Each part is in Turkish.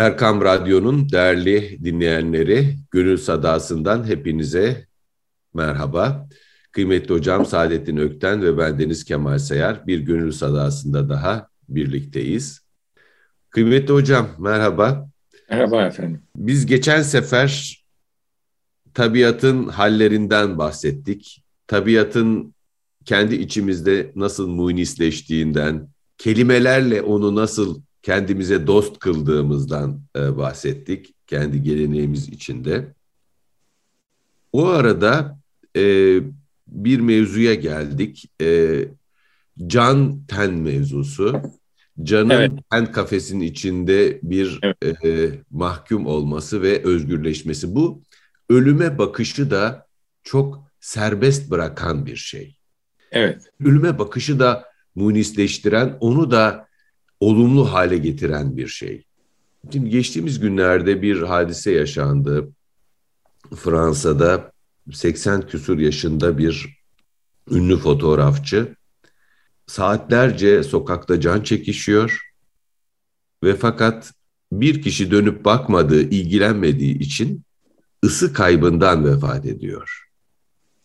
Erkam Radyo'nun değerli dinleyenleri, Gönül Sadası'ndan hepinize merhaba. Kıymetli hocam Saadettin Ökten ve ben Deniz Kemal Sayar bir Gönül Sadası'nda daha birlikteyiz. Kıymetli hocam merhaba. Merhaba efendim. Biz geçen sefer tabiatın hallerinden bahsettik. Tabiatın kendi içimizde nasıl munisleştiğinden, kelimelerle onu nasıl kendimize dost kıldığımızdan e, bahsettik. Kendi geleneğimiz içinde. O arada e, bir mevzuya geldik. E, can ten mevzusu. Canın evet. ten kafesinin içinde bir evet. e, mahkum olması ve özgürleşmesi. Bu ölüme bakışı da çok serbest bırakan bir şey. Evet. Ölüme bakışı da munisleştiren, onu da olumlu hale getiren bir şey. Şimdi geçtiğimiz günlerde bir hadise yaşandı. Fransa'da 80 küsur yaşında bir ünlü fotoğrafçı saatlerce sokakta can çekişiyor ve fakat bir kişi dönüp bakmadığı, ilgilenmediği için ısı kaybından vefat ediyor.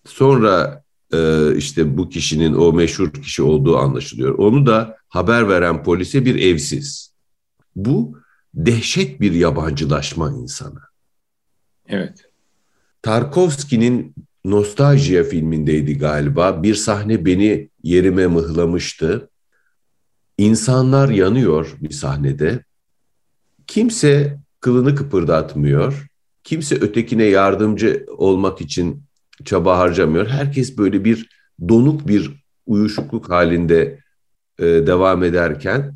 Sonra e, işte bu kişinin o meşhur kişi olduğu anlaşılıyor. Onu da haber veren polise bir evsiz. Bu dehşet bir yabancılaşma insana. Evet. Tarkovski'nin Nostaljiya filmindeydi galiba. Bir sahne beni yerime mıhlamıştı. İnsanlar yanıyor bir sahnede. Kimse kılını kıpırdatmıyor. Kimse ötekine yardımcı olmak için çaba harcamıyor. Herkes böyle bir donuk bir uyuşukluk halinde e, devam ederken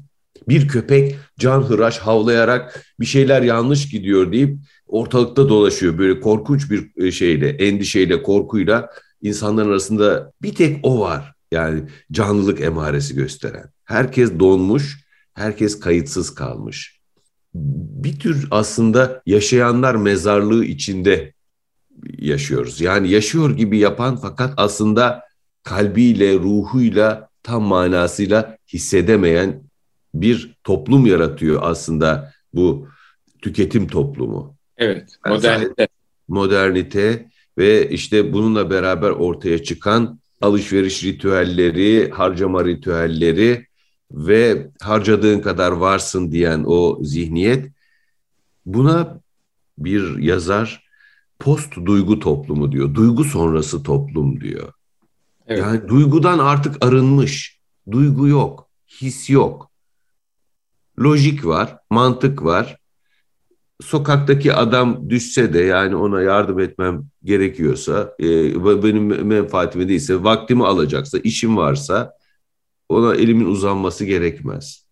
bir köpek can hıraş havlayarak bir şeyler yanlış gidiyor deyip ortalıkta dolaşıyor. Böyle korkunç bir e, şeyle, endişeyle, korkuyla insanların arasında bir tek o var. Yani canlılık emaresi gösteren. Herkes donmuş, herkes kayıtsız kalmış. Bir tür aslında yaşayanlar mezarlığı içinde yaşıyoruz. Yani yaşıyor gibi yapan fakat aslında kalbiyle, ruhuyla tam manasıyla hissedemeyen bir toplum yaratıyor aslında bu tüketim toplumu. Evet, modernite. Modernite ve işte bununla beraber ortaya çıkan alışveriş ritüelleri, harcama ritüelleri ve harcadığın kadar varsın diyen o zihniyet buna bir yazar post duygu toplumu diyor. Duygu sonrası toplum diyor. Evet. Yani duygudan artık arınmış. Duygu yok, his yok. Lojik var, mantık var. Sokaktaki adam düşse de yani ona yardım etmem gerekiyorsa, e, benim menfaatime değilse, vaktimi alacaksa, işim varsa ona elimin uzanması gerekmez.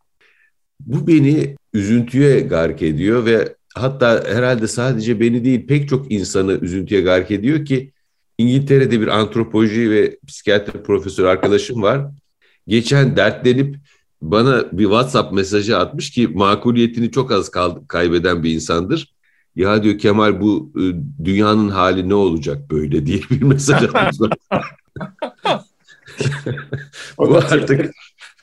Bu beni üzüntüye gark ediyor ve hatta herhalde sadece beni değil pek çok insanı üzüntüye gark ediyor ki İngiltere'de bir antropoloji ve psikiyatri profesör arkadaşım var. Geçen dertlenip bana bir WhatsApp mesajı atmış ki makuliyetini çok az kaybeden bir insandır. Ya diyor Kemal bu e, dünyanın hali ne olacak böyle diye bir mesaj atmış. bu artık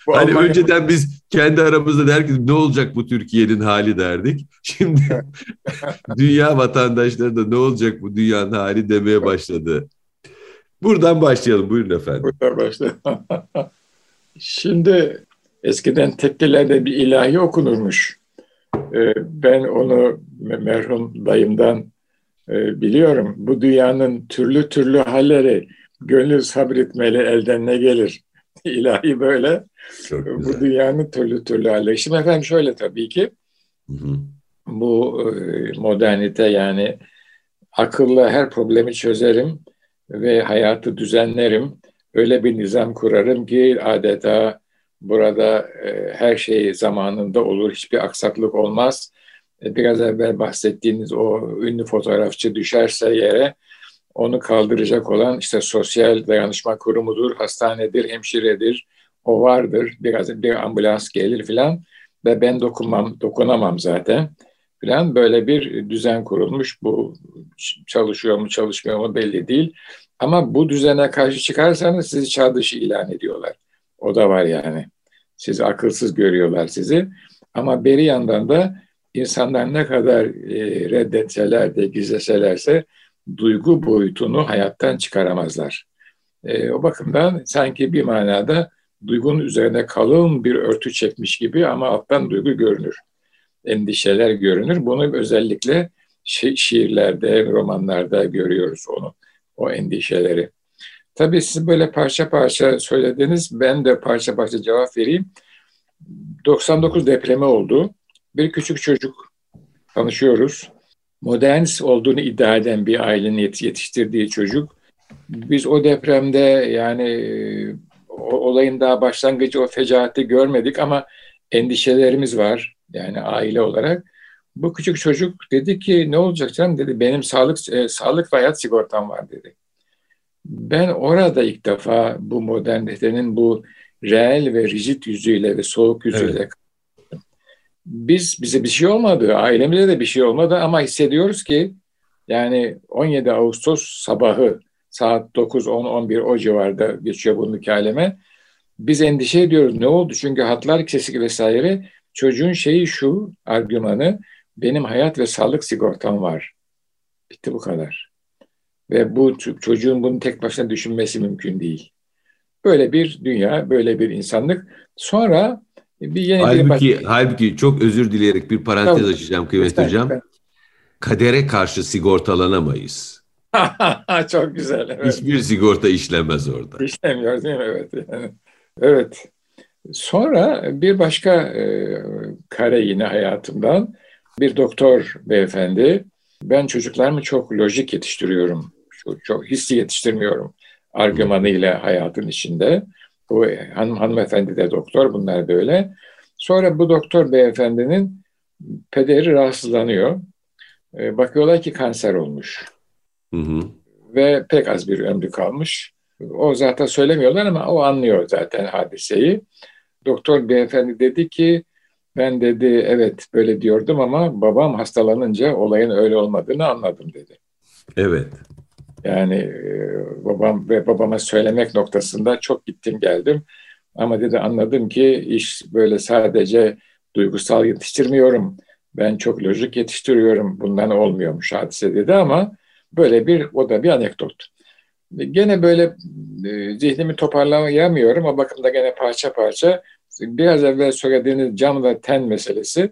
bu hani Almanya... önceden biz kendi aramızda derdik ne olacak bu Türkiye'nin hali derdik. Şimdi dünya vatandaşları da ne olacak bu dünyanın hali demeye başladı. Buradan başlayalım. Buyurun efendim. Buradan başlayalım. Şimdi eskiden tekkilerde bir ilahi okunurmuş. Ee, ben onu merhum dayımdan e, biliyorum. Bu dünyanın türlü türlü halleri gönül sabretmeli elden ne gelir. İlahi böyle. Çok Bu dünyanın türlü türlü halleri. Şimdi efendim şöyle tabii ki hı hı. bu e, modernite yani akılla her problemi çözerim ve hayatı düzenlerim. Öyle bir nizam kurarım ki adeta burada e, her şey zamanında olur, hiçbir aksaklık olmaz. E, biraz evvel bahsettiğiniz o ünlü fotoğrafçı düşerse yere onu kaldıracak olan işte sosyal dayanışma kurumudur, hastanedir, hemşiredir, o vardır. Biraz bir ambulans gelir filan ve ben dokunmam, dokunamam zaten filan böyle bir düzen kurulmuş. Bu çalışıyor mu çalışmıyor mu belli değil. Ama bu düzene karşı çıkarsanız sizi çağ dışı ilan ediyorlar. O da var yani. Sizi akılsız görüyorlar sizi. Ama beri yandan da insanlar ne kadar e, reddetseler de gizleselerse duygu boyutunu hayattan çıkaramazlar. E, o bakımdan sanki bir manada duygunun üzerine kalın bir örtü çekmiş gibi ama alttan duygu görünür. Endişeler görünür. Bunu özellikle şi- şiirlerde, romanlarda görüyoruz onu, o endişeleri. Tabii siz böyle parça parça söylediniz. Ben de parça parça cevap vereyim. 99 depremi oldu. Bir küçük çocuk tanışıyoruz. Modernist olduğunu iddia eden bir ailenin yetiştirdiği çocuk. Biz o depremde yani o olayın daha başlangıcı o fecaati görmedik ama endişelerimiz var yani aile olarak. Bu küçük çocuk dedi ki ne olacak canım dedi benim sağlık e, sağlık ve hayat sigortam var dedi. Ben orada ilk defa bu modernitenin bu reel ve rigid yüzüyle ve soğuk yüzüyle evet. biz bize bir şey olmadı, ailemize de bir şey olmadı ama hissediyoruz ki yani 17 Ağustos sabahı saat 9, 10, 11 o civarda geçiyor bu mükaleme. Biz endişe ediyoruz. Ne oldu? Çünkü hatlar kesik vesaire. Çocuğun şeyi şu, argümanı, benim hayat ve sağlık sigortam var. Bitti bu kadar. Ve bu çocuğun bunu tek başına düşünmesi mümkün değil. Böyle bir dünya, böyle bir insanlık. Sonra bir yeni halbuki, bir... Halbuki çok özür dileyerek bir parantez tamam. açacağım kıymetli hocam. Kadere karşı sigortalanamayız. çok güzel. Evet. Hiçbir sigorta işlemez orada. İşlemiyor değil mi? Evet. Yani, evet. Sonra bir başka e, kare yine hayatımdan bir doktor beyefendi. Ben çocuklarımı çok lojik yetiştiriyorum. Çok, çok hissi yetiştirmiyorum argümanıyla hayatın içinde. Bu hanım hanımefendi de doktor, bunlar böyle. Sonra bu doktor beyefendinin pederi rahatsızlanıyor. E, bakıyorlar ki kanser olmuş. Hı hı. Ve pek az bir ömrü kalmış. O zaten söylemiyorlar ama o anlıyor zaten hadiseyi. Doktor beyefendi dedi ki ben dedi evet böyle diyordum ama babam hastalanınca olayın öyle olmadığını anladım dedi. Evet. Yani e, babam ve babama söylemek noktasında çok gittim geldim. Ama dedi anladım ki iş böyle sadece duygusal yetiştirmiyorum. Ben çok lojik yetiştiriyorum. Bundan olmuyormuş hadise dedi ama böyle bir o da bir anekdot. Gene böyle e, zihnimi toparlayamıyorum. O bakımda gene parça parça biraz evvel söylediğiniz cam ve ten meselesi.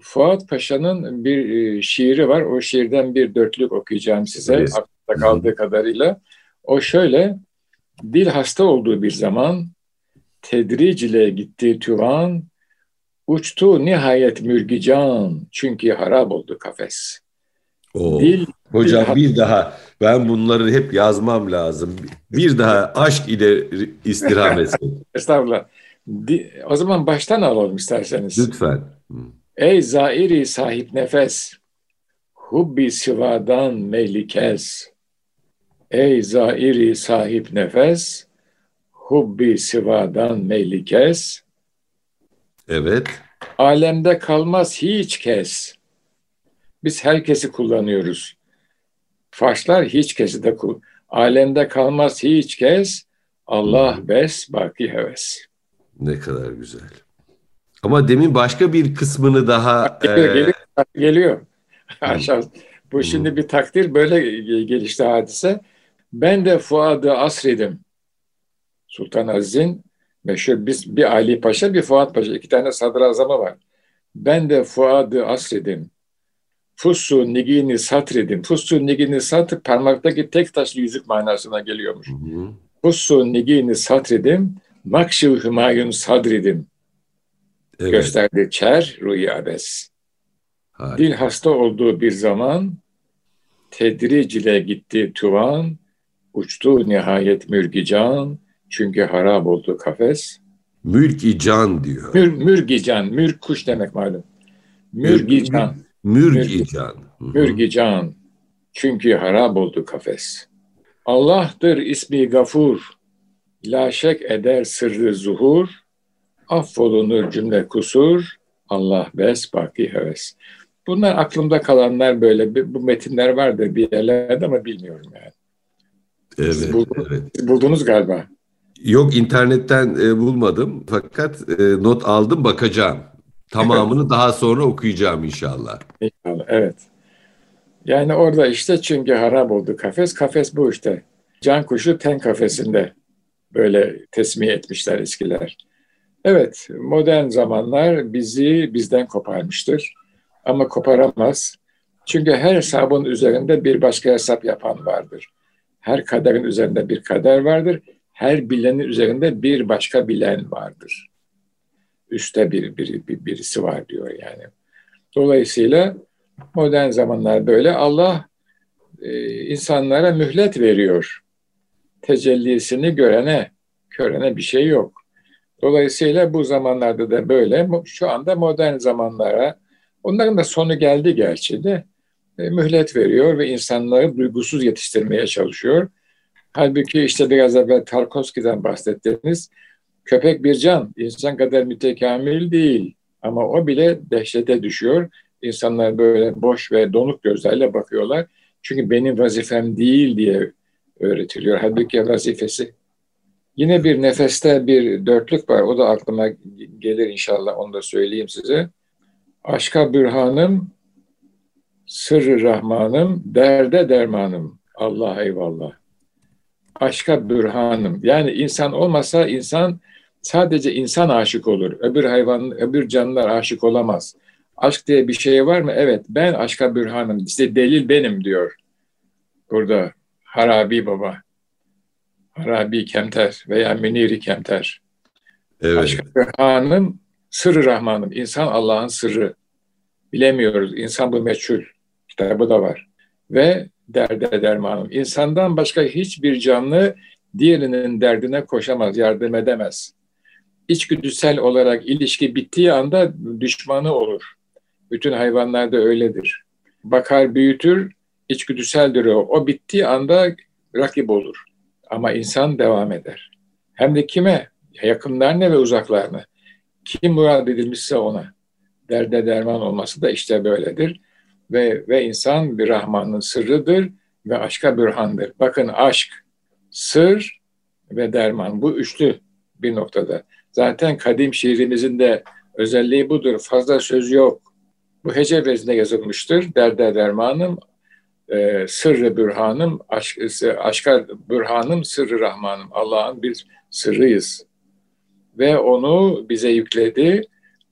Fuat Paşa'nın bir e, şiiri var. O şiirden bir dörtlük okuyacağım size. Evet aklımda kaldığı kadarıyla. O şöyle, dil hasta olduğu bir zaman tedric ile gitti tüvan, uçtu nihayet mürgican çünkü harap oldu kafes. Oo. Dil, Hocam dil bir daha ben bunları hep yazmam lazım. Bir daha aşk ile istirham etsin. Estağfurullah. O zaman baştan alalım isterseniz. Lütfen. Ey zairi sahip nefes, hubbi sivadan meylikez. Ey zairi sahip nefes, hubbi sivadan meyli kes. Evet. Alemde kalmaz hiç kes. Biz herkesi kullanıyoruz. Faşlar hiç kesi de kul. Alemde kalmaz hiç kes. Allah hmm. bes, baki heves. Ne kadar güzel. Ama demin başka bir kısmını daha... Geliyor, e... geliyor. geliyor. Aşağı. Bu şimdi bir takdir böyle gelişti hadise. Ben de Fuad'ı asredim. Sultan Aziz'in meşhur biz bir Ali Paşa bir Fuat Paşa iki tane sadrazamı var. Ben de Fuad'ı asredim. Fussu nigini satredim. Fussu nigini satr parmaktaki tek taşlı yüzük manasına geliyormuş. Fussu nigini satredim. Makşil hümayun sadredim. Evet. Gösterdi çer rüyabes. Dil hasta olduğu bir zaman tedric ile gitti tuvan, Uçtu nihayet mürgi can, çünkü harap oldu kafes. Mürgi can diyor. Mür, mürgi can, mürg kuş demek malum. Mürgi can. Mürgi can. Mürgi can, çünkü harap oldu kafes. Allah'tır ismi gafur, la şek eder sırrı zuhur, affolunur cümle kusur, Allah bes baki heves. Bunlar aklımda kalanlar böyle, bu metinler vardır bir yerlerde ama bilmiyorum yani. Evet, Siz buldunuz, evet. Siz buldunuz galiba. Yok internetten e, bulmadım fakat e, not aldım bakacağım. Tamamını daha sonra okuyacağım inşallah. İnşallah, evet. Yani orada işte çünkü harap oldu kafes. Kafes bu işte. Can kuşu ten kafesinde böyle tesmih etmişler eskiler. Evet, modern zamanlar bizi bizden koparmıştır. Ama koparamaz. Çünkü her hesabın üzerinde bir başka hesap yapan vardır. Her kaderin üzerinde bir kader vardır. Her bilenin üzerinde bir başka bilen vardır. Üste bir, bir, bir birisi var diyor yani. Dolayısıyla modern zamanlar böyle. Allah e, insanlara mühlet veriyor. Tecellisini görene, körene bir şey yok. Dolayısıyla bu zamanlarda da böyle. Şu anda modern zamanlara, onların da sonu geldi gerçi de, e, mühlet veriyor ve insanları duygusuz yetiştirmeye çalışıyor. Halbuki işte biraz evvel Tarkovski'den bahsettiniz. Köpek bir can, insan kadar mütekamil değil. Ama o bile dehşete düşüyor. İnsanlar böyle boş ve donuk gözlerle bakıyorlar. Çünkü benim vazifem değil diye öğretiliyor. Halbuki vazifesi. Yine bir nefeste bir dörtlük var. O da aklıma gelir inşallah. Onu da söyleyeyim size. Aşka bürhanım, sırrı rahmanım, derde dermanım. Allah eyvallah. Aşka bürhanım. Yani insan olmasa insan sadece insan aşık olur. Öbür hayvan, öbür canlılar aşık olamaz. Aşk diye bir şey var mı? Evet ben aşka bürhanım. İşte delil benim diyor. Burada Harabi Baba. Harabi Kemter veya Müniri Kemter. Evet. Aşka bürhanım, sırrı Rahmanım. İnsan Allah'ın sırrı. Bilemiyoruz. İnsan bu meçhul. Kitabı da var. Ve derde dermanım. İnsandan başka hiçbir canlı diğerinin derdine koşamaz, yardım edemez. İçgüdüsel olarak ilişki bittiği anda düşmanı olur. Bütün hayvanlarda öyledir. Bakar büyütür, içgüdüseldir o. O bittiği anda rakip olur. Ama insan devam eder. Hem de kime? Yakınlarına ve uzaklarına. Kim murad edilmişse ona. Derde derman olması da işte böyledir. Ve, ve insan bir Rahman'ın sırrıdır ve aşka bürhandır. Bakın aşk, sır ve derman bu üçlü bir noktada. Zaten kadim şiirimizin de özelliği budur. Fazla söz yok. Bu hece vezne yazılmıştır. Derde dermanım, e, sırrı bürhanım, aşk, aşka bürhanım, sırrı rahmanım. Allah'ın bir sırrıyız. Ve onu bize yükledi.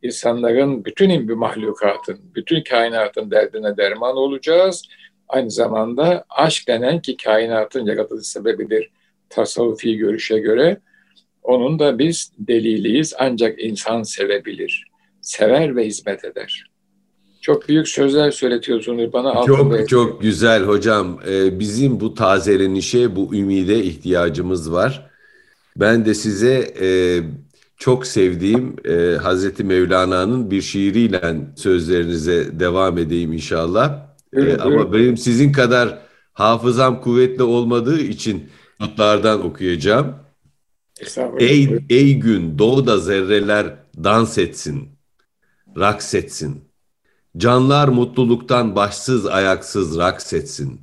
İnsanların, bütün bir mahlukatın, bütün kainatın derdine derman olacağız. Aynı zamanda aşk denen ki kainatın yaratılış sebebidir tasavvufi görüşe göre. Onun da biz deliliyiz ancak insan sevebilir. Sever ve hizmet eder. Çok büyük sözler söyletiyorsunuz bana. Çok Bey. çok güzel hocam. Ee, bizim bu tazelenişe, bu ümide ihtiyacımız var. Ben de size e, çok sevdiğim e, Hazreti Mevlana'nın bir şiiriyle sözlerinize devam edeyim inşallah. Evet, e, ama benim sizin kadar hafızam kuvvetli olmadığı için notlardan okuyacağım. Ey, ey gün doğuda zerreler dans etsin, raks etsin. Canlar mutluluktan başsız ayaksız raks etsin.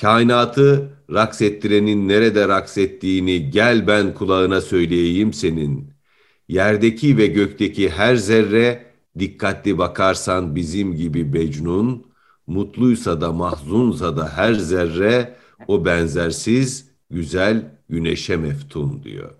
Kainatı raks ettirenin nerede raks ettiğini gel ben kulağına söyleyeyim senin. Yerdeki ve gökteki her zerre dikkatli bakarsan bizim gibi Becnun, mutluysa da mahzunsa da her zerre o benzersiz güzel güneşe meftun diyor.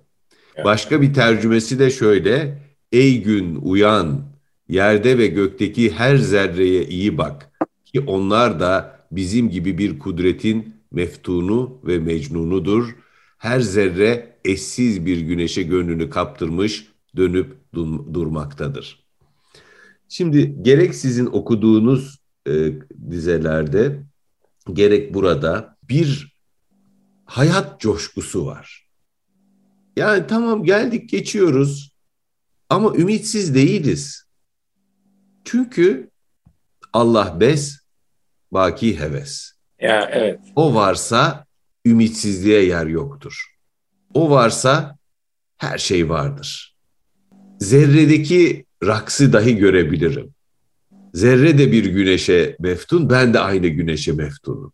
Başka bir tercümesi de şöyle. Ey gün uyan, yerde ve gökteki her zerreye iyi bak ki onlar da bizim gibi bir kudretin meftunu ve mecnunudur. Her zerre eşsiz bir güneşe gönlünü kaptırmış dönüp durmaktadır. Şimdi gerek sizin okuduğunuz e, dizelerde gerek burada bir hayat coşkusu var. Yani tamam geldik geçiyoruz ama ümitsiz değiliz. Çünkü Allah bes, baki heves. Ya evet. O varsa ümitsizliğe yer yoktur. O varsa her şey vardır. Zerredeki raksı dahi görebilirim. Zerre de bir güneşe meftun, ben de aynı güneşe meftunum.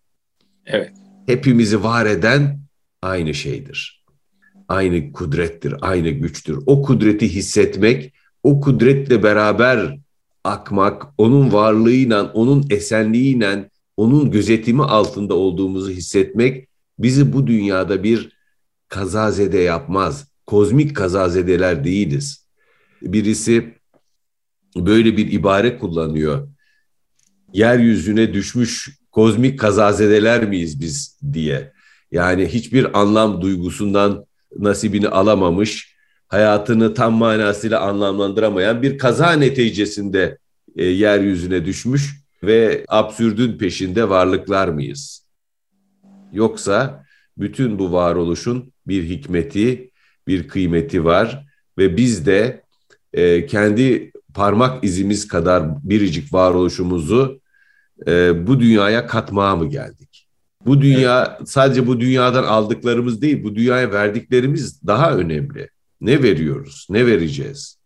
Evet. Hepimizi var eden aynı şeydir. Aynı kudrettir, aynı güçtür. O kudreti hissetmek, o kudretle beraber akmak, onun varlığıyla, onun esenliğiyle, onun gözetimi altında olduğumuzu hissetmek bizi bu dünyada bir kazazede yapmaz. Kozmik kazazedeler değiliz. Birisi böyle bir ibare kullanıyor. Yeryüzüne düşmüş kozmik kazazedeler miyiz biz diye. Yani hiçbir anlam duygusundan nasibini alamamış, hayatını tam manasıyla anlamlandıramayan bir kaza neticesinde e, yeryüzüne düşmüş ve absürdün peşinde varlıklar mıyız? Yoksa bütün bu varoluşun bir hikmeti, bir kıymeti var ve biz de e, kendi parmak izimiz kadar biricik varoluşumuzu e, bu dünyaya katmaya mı geldik? Bu dünya sadece bu dünyadan aldıklarımız değil, bu dünyaya verdiklerimiz daha önemli. Ne veriyoruz, ne vereceğiz?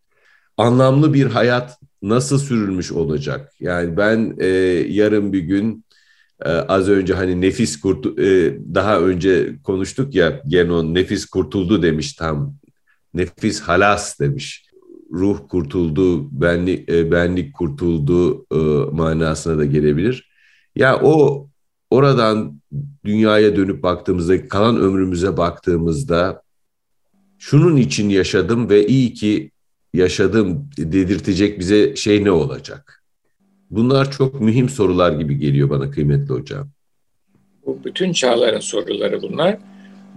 Anlamlı bir hayat nasıl sürülmüş olacak? Yani ben e, yarın bir gün e, az önce hani nefis kurtu e, daha önce konuştuk ya Genon nefis kurtuldu demiş tam. Nefis halas demiş ruh kurtuldu, benlik, e, benlik kurtuldu e, manasına da gelebilir. Ya o oradan dünyaya dönüp baktığımızda, kalan ömrümüze baktığımızda şunun için yaşadım ve iyi ki yaşadım dedirtecek bize şey ne olacak? Bunlar çok mühim sorular gibi geliyor bana kıymetli hocam. Bu bütün çağların soruları bunlar.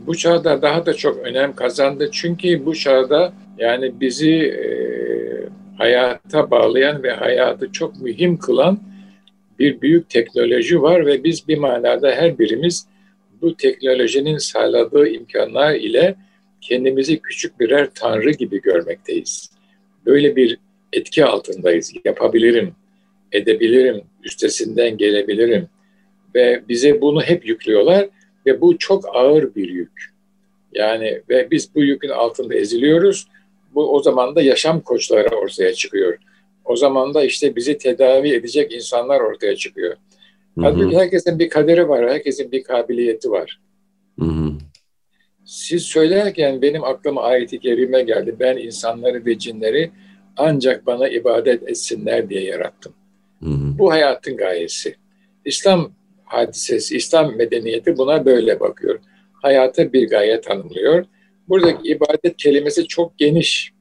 Bu çağda daha da çok önem kazandı. Çünkü bu çağda yani bizi e, hayata bağlayan ve hayatı çok mühim kılan bir büyük teknoloji var ve biz bir manada her birimiz bu teknolojinin sağladığı imkanlar ile kendimizi küçük birer tanrı gibi görmekteyiz. Böyle bir etki altındayız. Yapabilirim, edebilirim, üstesinden gelebilirim ve bize bunu hep yüklüyorlar ve bu çok ağır bir yük. Yani ve biz bu yükün altında eziliyoruz. Bu o zaman da yaşam koçları ortaya çıkıyor. O zaman da işte bizi tedavi edecek insanlar ortaya çıkıyor. Hı hı. Halbuki herkesin bir kaderi var, herkesin bir kabiliyeti var. Hı hı. Siz söylerken benim aklıma ayet-i kerime geldi. Ben insanları ve cinleri ancak bana ibadet etsinler diye yarattım. Hı hı. Bu hayatın gayesi. İslam hadisesi, İslam medeniyeti buna böyle bakıyor. Hayata bir gaye tanımlıyor. Buradaki ibadet kelimesi çok geniş.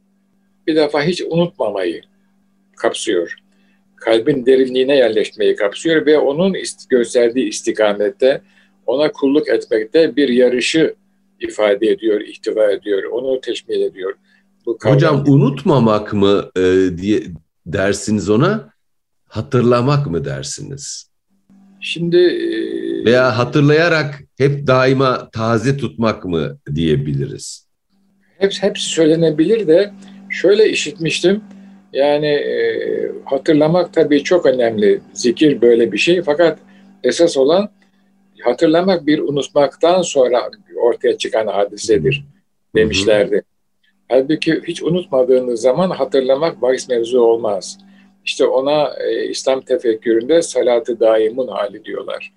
Bir defa hiç unutmamayı kapsıyor. Kalbin derinliğine yerleşmeyi kapsıyor ve onun gösterdiği istikamette ona kulluk etmekte bir yarışı ifade ediyor, ihtiva ediyor, onu teşmil ediyor. Bu Hocam unutmamak mı e, diye dersiniz ona, hatırlamak mı dersiniz? Şimdi e, veya hatırlayarak hep daima taze tutmak mı diyebiliriz? Hepsi, hepsi söylenebilir de şöyle işitmiştim. Yani e, hatırlamak tabii çok önemli. Zikir böyle bir şey. Fakat esas olan hatırlamak bir unutmaktan sonra ortaya çıkan hadisedir demişlerdi. Hı hı. Halbuki hiç unutmadığınız zaman hatırlamak bahis mevzu olmaz. İşte ona e, İslam tefekküründe salatı daimun hali diyorlar.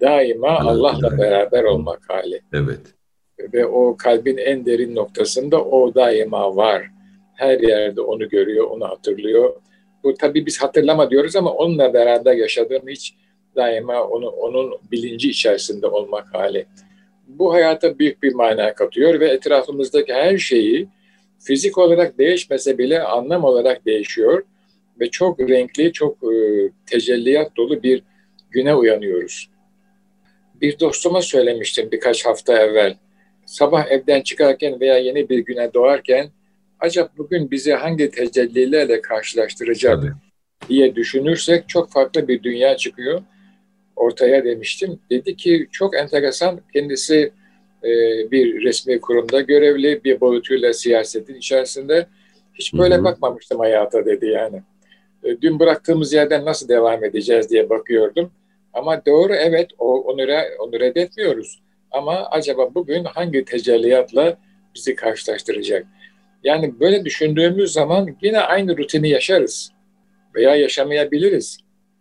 Daima evet, Allah'la evet. beraber olmak hali. Evet. Ve o kalbin en derin noktasında o daima var. Her yerde onu görüyor, onu hatırlıyor. Bu tabii biz hatırlama diyoruz ama onunla beraber yaşadığım hiç daima onu, onun bilinci içerisinde olmak hali. Bu hayata büyük bir mana katıyor ve etrafımızdaki her şeyi fizik olarak değişmese bile anlam olarak değişiyor ve çok renkli, çok e, tecelliyat dolu bir güne uyanıyoruz. Bir dostuma söylemiştim birkaç hafta evvel. Sabah evden çıkarken veya yeni bir güne doğarken acaba bugün bizi hangi tecellilerle karşılaştıracak Tabii. diye düşünürsek çok farklı bir dünya çıkıyor ortaya demiştim. Dedi ki çok enteresan kendisi e, bir resmi kurumda görevli bir boyutuyla siyasetin içerisinde hiç böyle Hı-hı. bakmamıştım hayata dedi yani. E, dün bıraktığımız yerden nasıl devam edeceğiz diye bakıyordum. Ama doğru evet o, onu, onu reddetmiyoruz. Ama acaba bugün hangi tecelliyatla bizi karşılaştıracak? Yani böyle düşündüğümüz zaman yine aynı rutini yaşarız veya yaşamayabiliriz.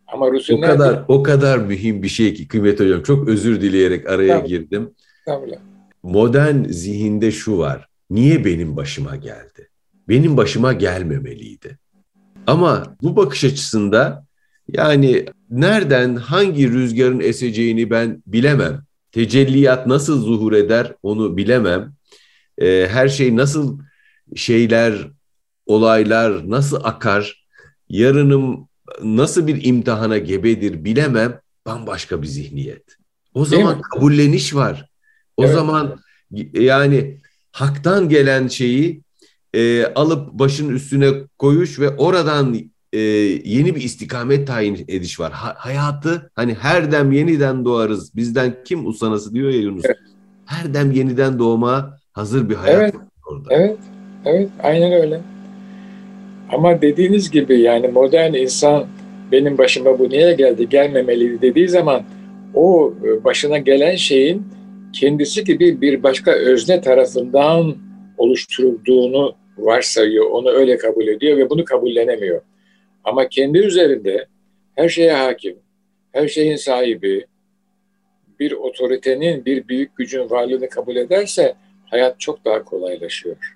Ama rutinler... O kadar, o kadar mühim bir şey ki kıymet hocam. Çok özür dileyerek araya Tabii. girdim. Tabii. Modern zihinde şu var. Niye benim başıma geldi? Benim başıma gelmemeliydi. Ama bu bakış açısında yani nereden hangi rüzgarın eseceğini ben bilemem. Tecelliyat nasıl zuhur eder onu bilemem. Ee, her şey nasıl şeyler, olaylar nasıl akar, yarınım nasıl bir imtihana gebedir bilemem. Bambaşka bir zihniyet. O zaman kabulleniş var. O evet. zaman yani haktan gelen şeyi e, alıp başın üstüne koyuş ve oradan e, yeni bir istikamet tayin ediş var. Ha, hayatı hani her dem yeniden doğarız. Bizden kim usanası diyor ya Yunus. Evet. Her dem yeniden doğma hazır bir hayat evet. orada. Evet. Evet. Aynen öyle. Ama dediğiniz gibi yani modern insan benim başıma bu niye geldi gelmemeliydi dediği zaman o e, başına gelen şeyin kendisi gibi bir başka özne tarafından oluşturulduğunu varsayıyor, onu öyle kabul ediyor ve bunu kabullenemiyor. Ama kendi üzerinde her şeye hakim, her şeyin sahibi, bir otoritenin, bir büyük gücün varlığını kabul ederse hayat çok daha kolaylaşıyor.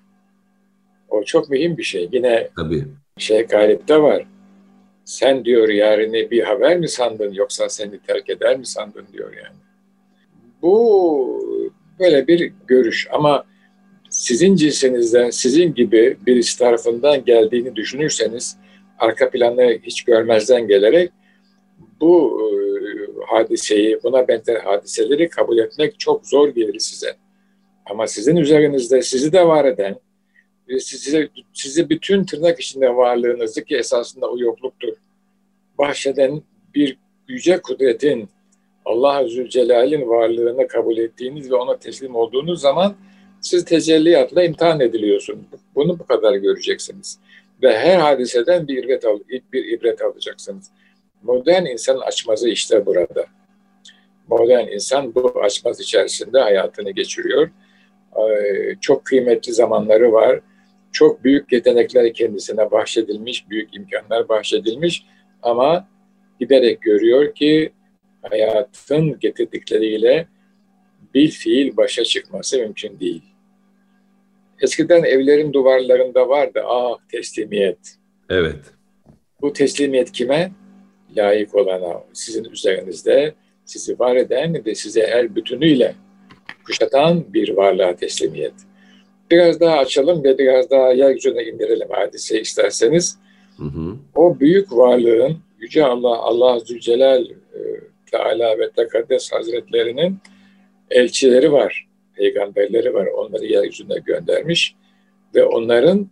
O çok mühim bir şey. Yine Tabii. şey galipte var. Sen diyor yarını bir haber mi sandın yoksa seni terk eder mi sandın diyor yani. Bu böyle bir görüş ama sizin cinsinizden, sizin gibi birisi tarafından geldiğini düşünürseniz arka planı hiç görmezden gelerek bu e, hadiseyi, buna benzer hadiseleri kabul etmek çok zor gelir size. Ama sizin üzerinizde sizi de var eden, sizi, sizi bütün tırnak içinde varlığınızı ki esasında o yokluktur, bahşeden bir yüce kudretin, Allah Zülcelal'in varlığını kabul ettiğiniz ve ona teslim olduğunuz zaman siz tecelliyatla imtihan ediliyorsunuz. Bunu bu kadar göreceksiniz. Ve her hadiseden bir ibret, al, bir ibret alacaksınız. Modern insanın açmazı işte burada. Modern insan bu açmaz içerisinde hayatını geçiriyor. Çok kıymetli zamanları var. Çok büyük yetenekler kendisine bahşedilmiş, büyük imkanlar bahşedilmiş ama giderek görüyor ki hayatın getirdikleriyle bir fiil başa çıkması mümkün değil. Eskiden evlerin duvarlarında vardı ah teslimiyet. Evet. Bu teslimiyet kime? Layık olana, sizin üzerinizde sizi var eden ve size el bütünüyle kuşatan bir varlığa teslimiyet. Biraz daha açalım ve biraz daha yeryüzüne indirelim hadise isterseniz. Hı hı. O büyük varlığın Yüce Allah, Allah Zülcelal e, Teala ve Tekaddes Hazretlerinin elçileri var, peygamberleri var. Onları yeryüzüne göndermiş ve onların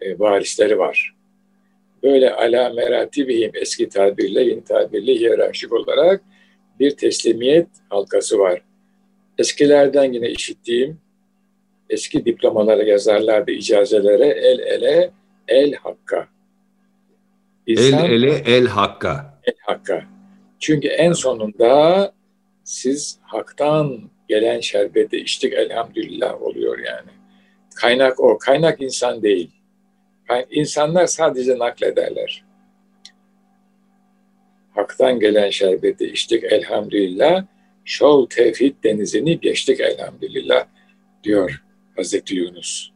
e, varisleri var. Böyle ala meratibihim eski tabirle, yeni tabirle hiyerarşik olarak bir teslimiyet halkası var. Eskilerden yine işittiğim eski diplomalara yazarlardı icazelere el ele el hakka. İnsan, el ele el hakka. El hakka. Çünkü en sonunda siz haktan gelen şerbeti içtik elhamdülillah oluyor yani. Kaynak o. Kaynak insan değil. İnsanlar sadece naklederler. Haktan gelen şerbeti içtik elhamdülillah. Şol tevhid denizini geçtik elhamdülillah diyor Hazreti Yunus.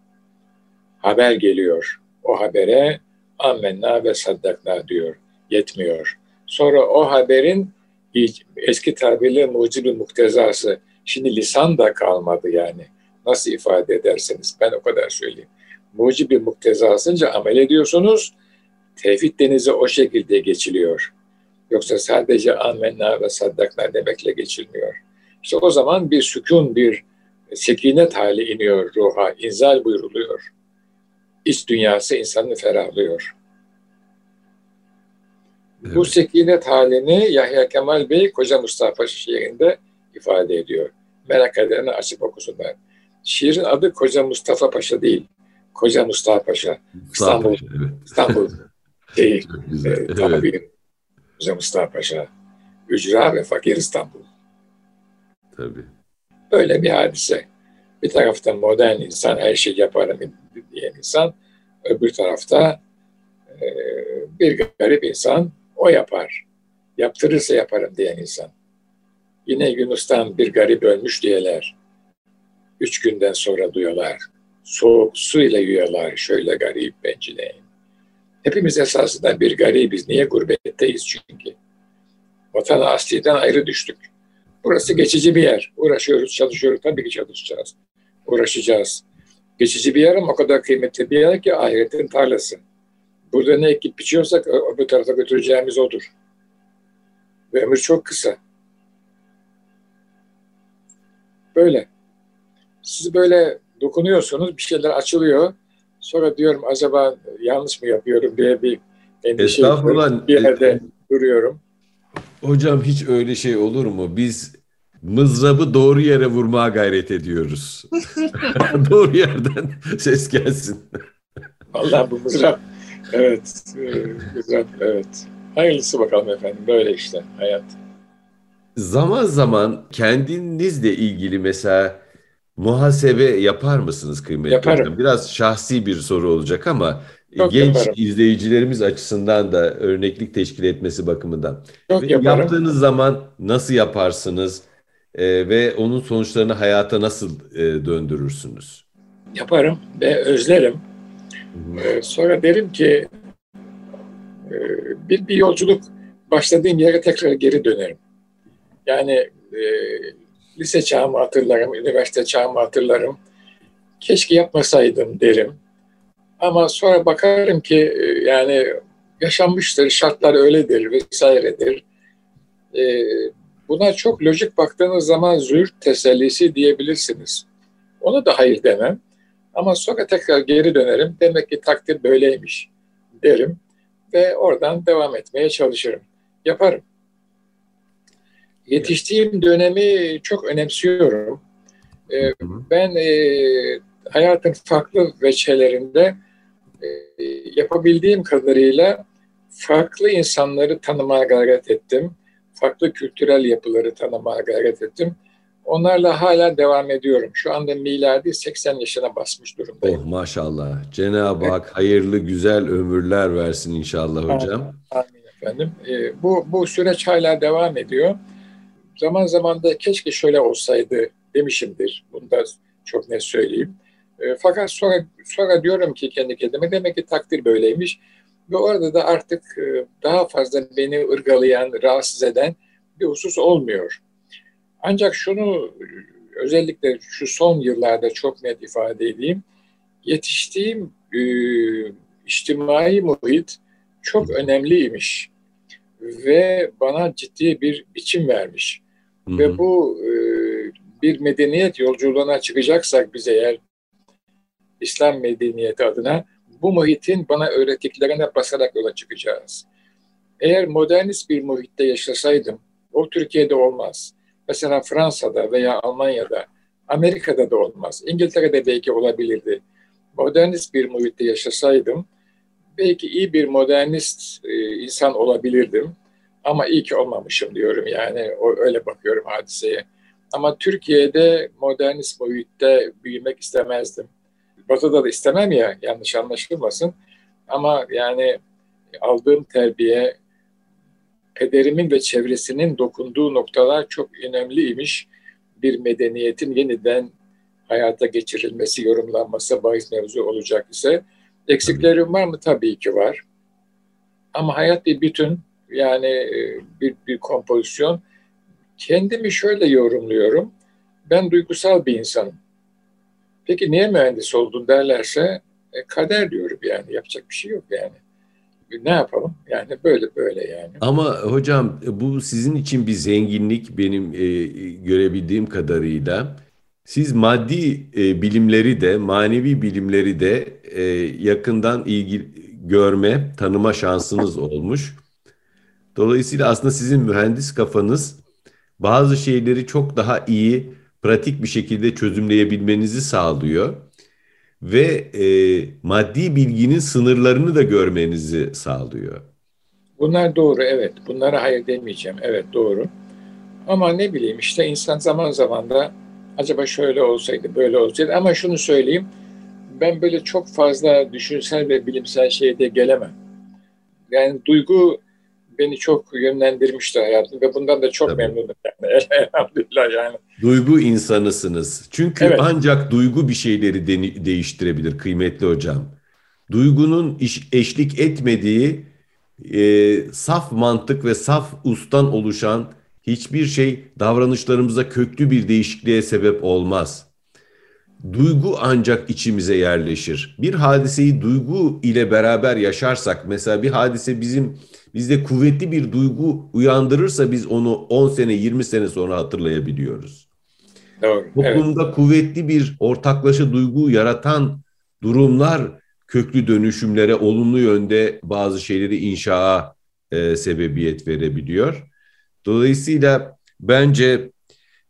Haber geliyor. O habere ammenna ve saddakna diyor. Yetmiyor. Sonra o haberin eski tabirle mucibi muktezası. Şimdi lisan da kalmadı yani. Nasıl ifade ederseniz ben o kadar söyleyeyim. Mucibi muktezasınca amel ediyorsunuz. Tevhid denizi o şekilde geçiliyor. Yoksa sadece ammenna ve saddakna demekle geçilmiyor. İşte o zaman bir sükun, bir sekinet hali iniyor ruha, inzal buyruluyor. İç dünyası insanı ferahlıyor. Evet. Bu sekinet halini Yahya Kemal Bey Koca Mustafa şiirinde ifade ediyor. Merak edenler açıp okusunlar. Şiirin adı Koca Mustafa Paşa değil. Koca Mustafa Paşa. İstanbul. Paşa, evet. İstanbul değil. e, evet. Koca Mustafa Paşa. Ücra ve fakir İstanbul. Tabii. Böyle bir hadise. Bir tarafta modern insan her şeyi yaparım diyen insan, öbür tarafta bir garip insan o yapar. Yaptırırsa yaparım diyen insan. Yine Yunus'tan bir garip ölmüş diyeler. Üç günden sonra duyuyorlar. Soğuk su ile yiyorlar şöyle garip bencileyin. Hepimiz esasında bir garibiz. Niye gurbetteyiz çünkü? Vatan asliden ayrı düştük. Burası geçici bir yer. Uğraşıyoruz, çalışıyoruz. Tabii ki çalışacağız. Uğraşacağız. Geçici bir yer ama o kadar kıymetli bir yer ki ahiretin tarlası. Burada ne ekip biçiyorsak bu tarafa götüreceğimiz odur. Ve ömür çok kısa. Böyle. Siz böyle dokunuyorsunuz, bir şeyler açılıyor. Sonra diyorum acaba yanlış mı yapıyorum diye bir endişe bir yerde duruyorum. Hocam hiç öyle şey olur mu? Biz mızrabı doğru yere vurmaya gayret ediyoruz. doğru yerden ses gelsin. Allah bu mızrap. Evet. E, mızrap, evet. Hayırlısı bakalım efendim. Böyle işte hayat. Zaman zaman kendinizle ilgili mesela muhasebe yapar mısınız kıymetli Yaparım. hocam? Biraz şahsi bir soru olacak ama Çok genç yaparım. izleyicilerimiz açısından da örneklik teşkil etmesi bakımından. Çok ve yaparım. Yaptığınız zaman nasıl yaparsınız e, ve onun sonuçlarını hayata nasıl e, döndürürsünüz? Yaparım ve özlerim. Ee, sonra derim ki e, bir, bir yolculuk başladığım yere tekrar geri dönerim. Yani e, lise çağımı hatırlarım, üniversite çağımı hatırlarım. Keşke yapmasaydım derim. Ama sonra bakarım ki e, yani yaşanmıştır, şartlar öyledir vesairedir. E, buna çok lojik baktığınız zaman zühd tesellisi diyebilirsiniz. Onu da hayır demem. Ama sonra tekrar geri dönerim. Demek ki takdir böyleymiş derim. Ve oradan devam etmeye çalışırım. Yaparım. Yetiştiğim dönemi çok önemsiyorum. Ee, ben e, hayatın farklı veçelerinde yapabildiğim kadarıyla farklı insanları tanımaya gayret ettim. Farklı kültürel yapıları tanımaya gayret ettim. Onlarla hala devam ediyorum. Şu anda miladi 80 yaşına basmış durumdayım. Oh maşallah. Cenab-ı Hak hayırlı güzel ömürler versin inşallah hocam. Amin, efendim. Ee, bu, bu süreç hala devam ediyor zaman zaman da keşke şöyle olsaydı demişimdir. Bunu da çok net söyleyeyim. E, fakat sonra, sonra diyorum ki kendi kendime demek ki takdir böyleymiş. Ve orada da artık e, daha fazla beni ırgalayan, rahatsız eden bir husus olmuyor. Ancak şunu özellikle şu son yıllarda çok net ifade edeyim. Yetiştiğim e, içtimai muhit çok önemliymiş ve bana ciddi bir biçim vermiş. Hı Ve bu e, bir medeniyet yolculuğuna çıkacaksak biz eğer İslam medeniyeti adına bu muhitin bana öğrettiklerine basarak yola çıkacağız. Eğer modernist bir muhitte yaşasaydım, o Türkiye'de olmaz. Mesela Fransa'da veya Almanya'da, Amerika'da da olmaz. İngiltere'de belki olabilirdi. Modernist bir muhitte yaşasaydım, belki iyi bir modernist e, insan olabilirdim. Ama iyi ki olmamışım diyorum yani öyle bakıyorum hadiseye. Ama Türkiye'de modernist boyutta büyümek istemezdim. Batı'da da istemem ya yanlış anlaşılmasın. Ama yani aldığım terbiye, pederimin ve çevresinin dokunduğu noktalar çok önemliymiş. Bir medeniyetin yeniden hayata geçirilmesi, yorumlanması bahis mevzu olacak ise. Eksiklerim var mı? Tabii ki var. Ama hayat bir bütün yani e, bir, bir kompozisyon. Kendimi şöyle yorumluyorum. Ben duygusal bir insanım. Peki niye mühendis oldun derlerse e, kader diyorum yani yapacak bir şey yok yani. Ne yapalım? Yani böyle böyle yani. Ama hocam bu sizin için bir zenginlik benim e, görebildiğim kadarıyla. Siz maddi e, bilimleri de manevi bilimleri de e, yakından ilgi görme, tanıma şansınız olmuş. Dolayısıyla aslında sizin mühendis kafanız bazı şeyleri çok daha iyi, pratik bir şekilde çözümleyebilmenizi sağlıyor. Ve e, maddi bilginin sınırlarını da görmenizi sağlıyor. Bunlar doğru evet. Bunlara hayır demeyeceğim. Evet doğru. Ama ne bileyim işte insan zaman zaman da acaba şöyle olsaydı böyle olsaydı ama şunu söyleyeyim ben böyle çok fazla düşünsel ve bilimsel şeyde gelemem. Yani duygu beni çok yönlendirmişti hayatım ve bundan da çok Tabii. memnunum yani. Elhamdülillah yani. Duygu insanısınız. Çünkü evet. ancak duygu bir şeyleri de- değiştirebilir kıymetli hocam. duygunun eşlik etmediği e, saf mantık ve saf ustan oluşan hiçbir şey davranışlarımıza köklü bir değişikliğe sebep olmaz. Duygu ancak içimize yerleşir. Bir hadiseyi duygu ile beraber yaşarsak, mesela bir hadise bizim bizde kuvvetli bir duygu uyandırırsa biz onu 10 sene 20 sene sonra hatırlayabiliyoruz. Doğru, Toplumda evet. kuvvetli bir ortaklaşa duygu yaratan durumlar köklü dönüşümlere olumlu yönde bazı şeyleri inşaa e, sebebiyet verebiliyor. Dolayısıyla bence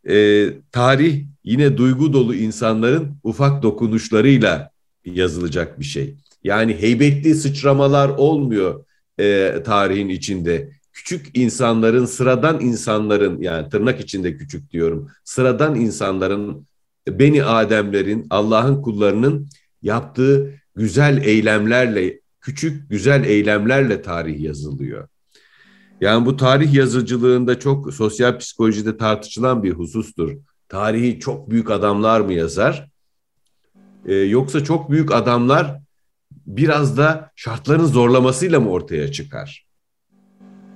e, tarih yine duygu dolu insanların ufak dokunuşlarıyla yazılacak bir şey. Yani heybetli sıçramalar olmuyor e, tarihin içinde. Küçük insanların, sıradan insanların yani tırnak içinde küçük diyorum. Sıradan insanların, beni Ademlerin, Allah'ın kullarının yaptığı güzel eylemlerle, küçük güzel eylemlerle tarih yazılıyor. Yani bu tarih yazıcılığında çok sosyal psikolojide tartışılan bir husustur. Tarihi çok büyük adamlar mı yazar? Ee, yoksa çok büyük adamlar biraz da şartların zorlamasıyla mı ortaya çıkar?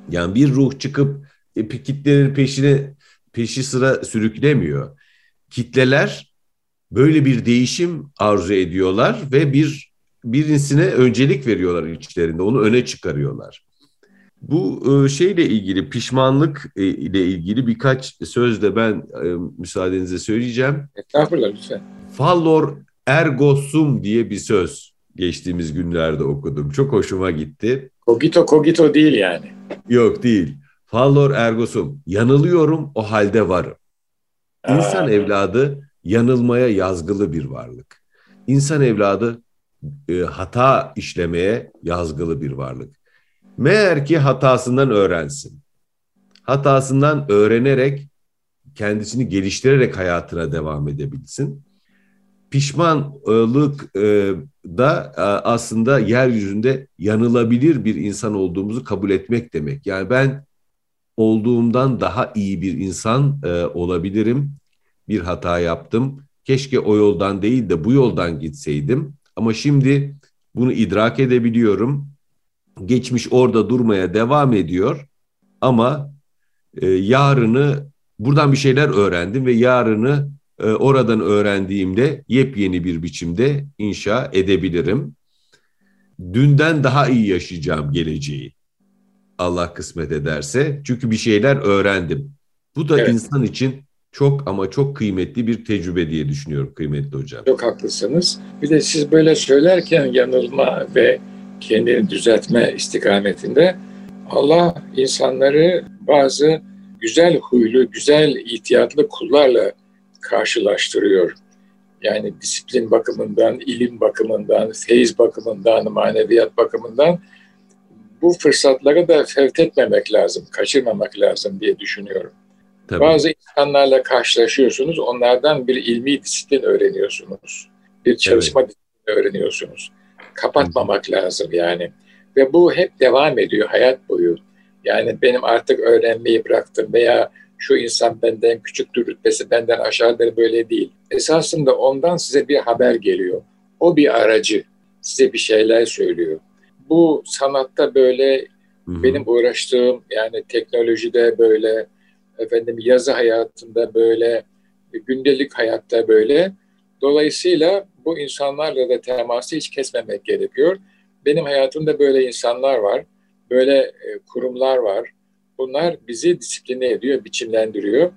Yani bir ruh çıkıp e, kitlerin peşine peşi sıra sürüklemiyor. Kitleler böyle bir değişim arzu ediyorlar ve bir birisine öncelik veriyorlar içlerinde. Onu öne çıkarıyorlar. Bu e, şeyle ilgili pişmanlık e, ile ilgili birkaç söz de ben e, müsaadenizle söyleyeceğim. Estağfurullah lütfen. Fallor ergo sum diye bir söz geçtiğimiz günlerde okudum. Çok hoşuma gitti. Cogito cogito değil yani. Yok değil. Fallor ergo sum. Yanılıyorum o halde varım. İnsan Aa. evladı yanılmaya yazgılı bir varlık. İnsan evladı e, hata işlemeye yazgılı bir varlık. Meğer ki hatasından öğrensin. Hatasından öğrenerek kendisini geliştirerek hayatına devam edebilsin. Pişmanlık e, da e, aslında yeryüzünde yanılabilir bir insan olduğumuzu kabul etmek demek. Yani ben olduğumdan daha iyi bir insan e, olabilirim. Bir hata yaptım. Keşke o yoldan değil de bu yoldan gitseydim. Ama şimdi bunu idrak edebiliyorum. Geçmiş orada durmaya devam ediyor. Ama yarını buradan bir şeyler öğrendim ve yarını e, oradan öğrendiğimde yepyeni bir biçimde inşa edebilirim. Dünden daha iyi yaşayacağım geleceği. Allah kısmet ederse. Çünkü bir şeyler öğrendim. Bu da evet. insan için çok ama çok kıymetli bir tecrübe diye düşünüyorum kıymetli hocam. Çok haklısınız. Bir de siz böyle söylerken yanılma ve kendini düzeltme istikametinde Allah insanları bazı güzel huylu, güzel ihtiyatlı kullarla karşılaştırıyor. Yani disiplin bakımından, ilim bakımından, feyiz bakımından, maneviyat bakımından bu fırsatları da fevtetmemek lazım, kaçırmamak lazım diye düşünüyorum. Tabii. Bazı insanlarla karşılaşıyorsunuz, onlardan bir ilmi disiplin öğreniyorsunuz. Bir çalışma evet. disiplini öğreniyorsunuz. Kapatmamak Hı. lazım yani. Ve bu hep devam ediyor hayat boyu. Yani benim artık öğrenmeyi bıraktım veya şu insan benden küçüktür, rütbesi benden aşağıdır böyle değil. Esasında ondan size bir haber geliyor. O bir aracı. Size bir şeyler söylüyor. Bu sanatta böyle, Hı-hı. benim uğraştığım yani teknolojide böyle, efendim yazı hayatında böyle, gündelik hayatta böyle. Dolayısıyla bu insanlarla da teması hiç kesmemek gerekiyor. Benim hayatımda böyle insanlar var, böyle e, kurumlar var. Bunlar bizi disipline ediyor, biçimlendiriyor.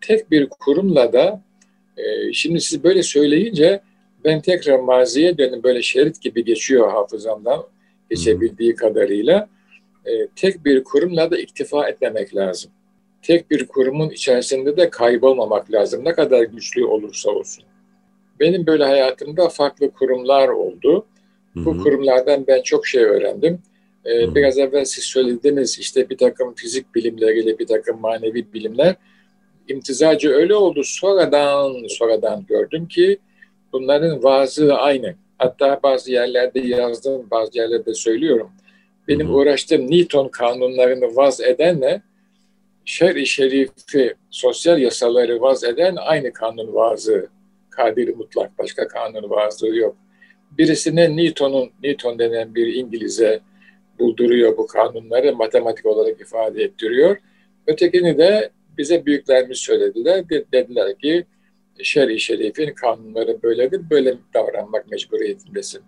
Tek bir kurumla da e, şimdi siz böyle söyleyince ben tekrar maziye dönüp böyle şerit gibi geçiyor hafızamdan geçebildiği kadarıyla. E, tek bir kurumla da iktifa etmemek lazım tek bir kurumun içerisinde de kaybolmamak lazım. Ne kadar güçlü olursa olsun. Benim böyle hayatımda farklı kurumlar oldu. Hı hı. Bu kurumlardan ben çok şey öğrendim. Ee, biraz evvel siz söylediğiniz işte bir takım fizik bilimleriyle bir takım manevi bilimler imtizacı öyle oldu. Sonradan sonradan gördüm ki bunların vaazı aynı. Hatta bazı yerlerde yazdım, bazı yerlerde söylüyorum. Benim hı hı. uğraştığım Newton kanunlarını vaz edenle şer-i şerifi, sosyal yasaları vaz eden aynı kanun vazı. Kadir mutlak, başka kanun vazı yok. birisine Newton'un Newton denen bir İngiliz'e bulduruyor bu kanunları matematik olarak ifade ettiriyor. Ötekini de bize büyüklerimiz söylediler. Dediler ki şer-i şerifin kanunları böyledir, böyle davranmak mecburiyetindesin.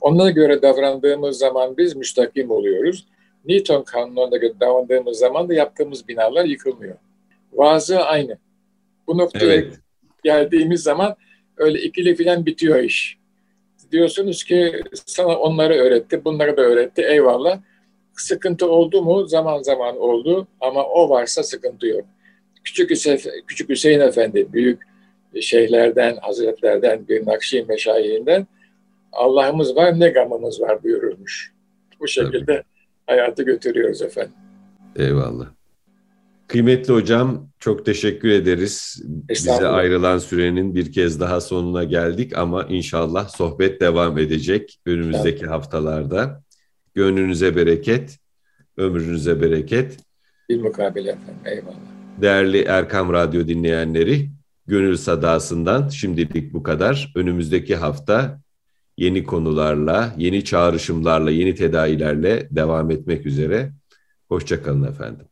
Onlara göre davrandığımız zaman biz müstakim oluyoruz. Newton kanunlarına göre davrandığımız zaman da yaptığımız binalar yıkılmıyor. Vaazı aynı. Bu noktaya evet. geldiğimiz zaman öyle ikili filan bitiyor iş. Diyorsunuz ki sana onları öğretti, bunları da öğretti, eyvallah. Sıkıntı oldu mu? Zaman zaman oldu ama o varsa sıkıntı yok. Küçük Hüseyin, Küçük Hüseyin Efendi, büyük şeyhlerden, hazretlerden, bir Nakşi meşayihinden Allah'ımız var ne gamımız var buyurulmuş. Bu şekilde Tabii. hayatı götürüyoruz efendim. Eyvallah. Kıymetli hocam çok teşekkür ederiz. Bize ayrılan sürenin bir kez daha sonuna geldik ama inşallah sohbet devam edecek önümüzdeki haftalarda. Gönlünüze bereket, ömrünüze bereket. Bir mukabele efendim, eyvallah. Değerli Erkam Radyo dinleyenleri, Gönül Sadası'ndan şimdilik bu kadar. Önümüzdeki hafta yeni konularla, yeni çağrışımlarla, yeni tedavilerle devam etmek üzere. Hoşçakalın efendim.